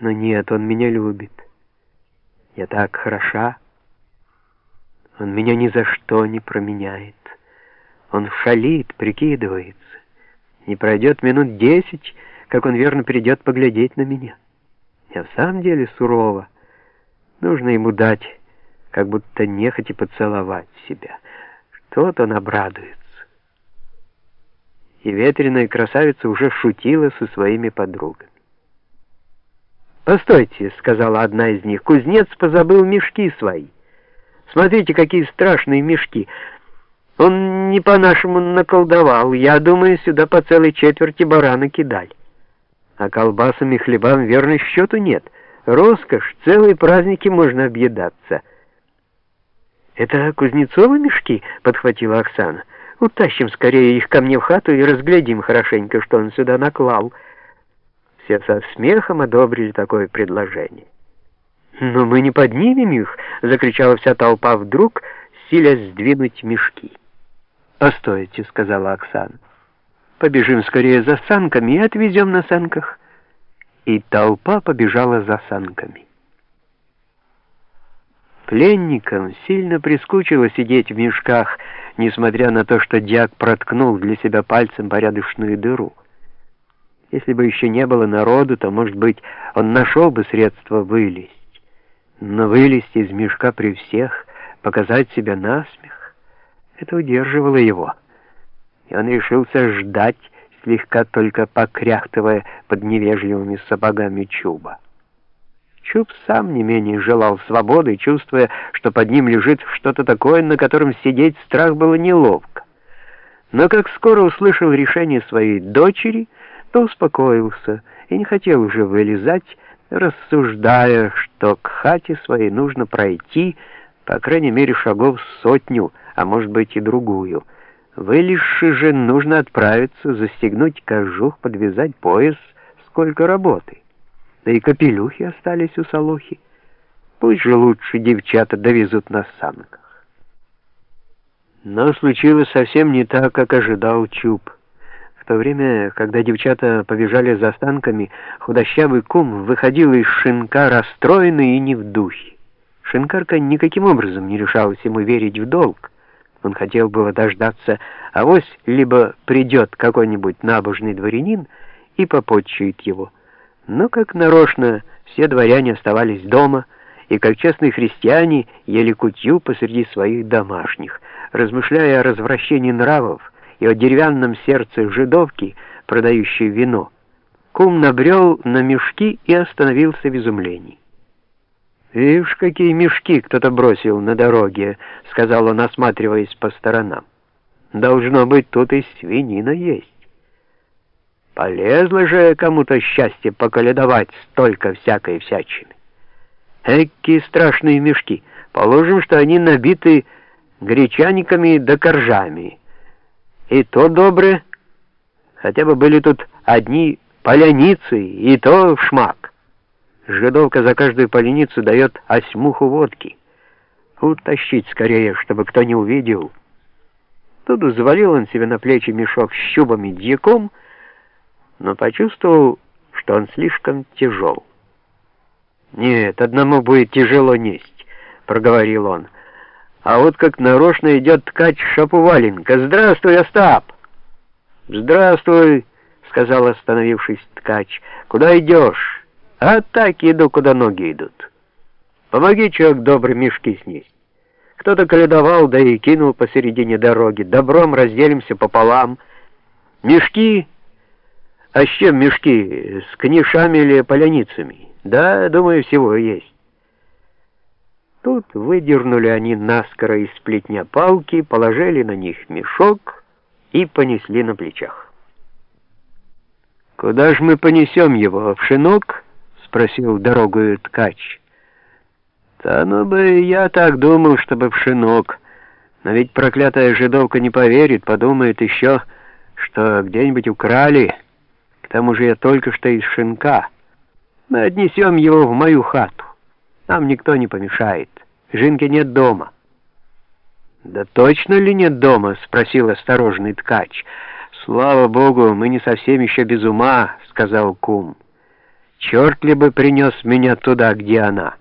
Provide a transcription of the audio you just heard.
Но нет, он меня любит. Я так хороша. Он меня ни за что не променяет. Он шалит, прикидывается. Не пройдет минут десять, как он верно придет поглядеть на меня. Я в самом деле сурова. Нужно ему дать, как будто нехотя поцеловать себя. Что-то он обрадуется. И ветреная красавица уже шутила со своими подругами. «Постойте», — сказала одна из них, — «кузнец позабыл мешки свои. Смотрите, какие страшные мешки. Он не по-нашему наколдовал. Я думаю, сюда по целой четверти барана кидали. А колбасами и хлебам верно счету нет. Роскошь, целые праздники можно объедаться». «Это Кузнецовы мешки?» — подхватила Оксана. «Утащим скорее их ко мне в хату и разглядим хорошенько, что он сюда наклал». Все со смехом одобрили такое предложение. «Но мы не поднимем их!» — закричала вся толпа вдруг, силясь сдвинуть мешки. «Постойте», — сказала Оксана. «Побежим скорее за санками и отвезем на санках». И толпа побежала за санками. Пленникам сильно прискучило сидеть в мешках, несмотря на то, что дьяк проткнул для себя пальцем порядочную дыру. Если бы еще не было народу, то, может быть, он нашел бы средства вылезть. Но вылезть из мешка при всех, показать себя насмех, это удерживало его. И он решился ждать, слегка только покряхтывая под невежливыми сапогами чуба. Чуб сам не менее желал свободы, чувствуя, что под ним лежит что-то такое, на котором сидеть страх было неловко. Но как скоро услышал решение своей дочери, то успокоился и не хотел уже вылезать, рассуждая, что к хате своей нужно пройти, по крайней мере, шагов сотню, а может быть и другую. Вылезши же нужно отправиться, застегнуть кожух, подвязать пояс, сколько работы. Да и капелюхи остались у Солохи. Пусть же лучше девчата довезут на санках. Но случилось совсем не так, как ожидал Чуб. В то время, когда девчата побежали за станками, худощавый кум выходил из шинка расстроенный и не в духе. Шинкарка никаким образом не решалась ему верить в долг. Он хотел было дождаться, авось либо придет какой-нибудь набожный дворянин и попотчует его. Но, как нарочно, все дворяне оставались дома, и, как честные христиане, ели кутью посреди своих домашних, размышляя о развращении нравов, и о деревянном сердце жидовки, продающей вино, кум набрел на мешки и остановился в изумлении. «Видишь, какие мешки кто-то бросил на дороге», — сказал он, осматриваясь по сторонам. «Должно быть, тут и свинина есть. Полезло же кому-то счастье поколедовать столько всякой всячины. Эки страшные мешки. Положим, что они набиты гречаниками да коржами». И то доброе. Хотя бы были тут одни поляницы, и то в шмак. Жидовка за каждую поляницу дает осьмуху водки. Утащить скорее, чтобы кто не увидел. Тут завалил он себе на плечи мешок с щубами дьяком, но почувствовал, что он слишком тяжел. «Нет, одному будет тяжело несть», — проговорил он. А вот как нарочно идет ткач Шапуваленко. «Здравствуй, Остап!» «Здравствуй!» — сказал остановившись ткач. «Куда идешь?» «А так иду, куда ноги идут. Помоги, человек добрый, мешки снесть. Кто-то коледовал, да и кинул посередине дороги. Добром разделимся пополам. Мешки? А с чем мешки? С книшами или поляницами? Да, думаю, всего есть. Тут выдернули они наскоро из сплетня палки, положили на них мешок и понесли на плечах. «Куда ж мы понесем его, в шинок?» — спросил дорогую ткач. «Да ну бы я так думал, чтобы в шинок. Но ведь проклятая жидовка не поверит, подумает еще, что где-нибудь украли. К тому же я только что из шинка. Мы отнесем его в мою хату». Нам никто не помешает. Жинки нет дома». «Да точно ли нет дома?» — спросил осторожный ткач. «Слава богу, мы не совсем еще без ума», — сказал кум. Черт ли бы принес меня туда, где она?»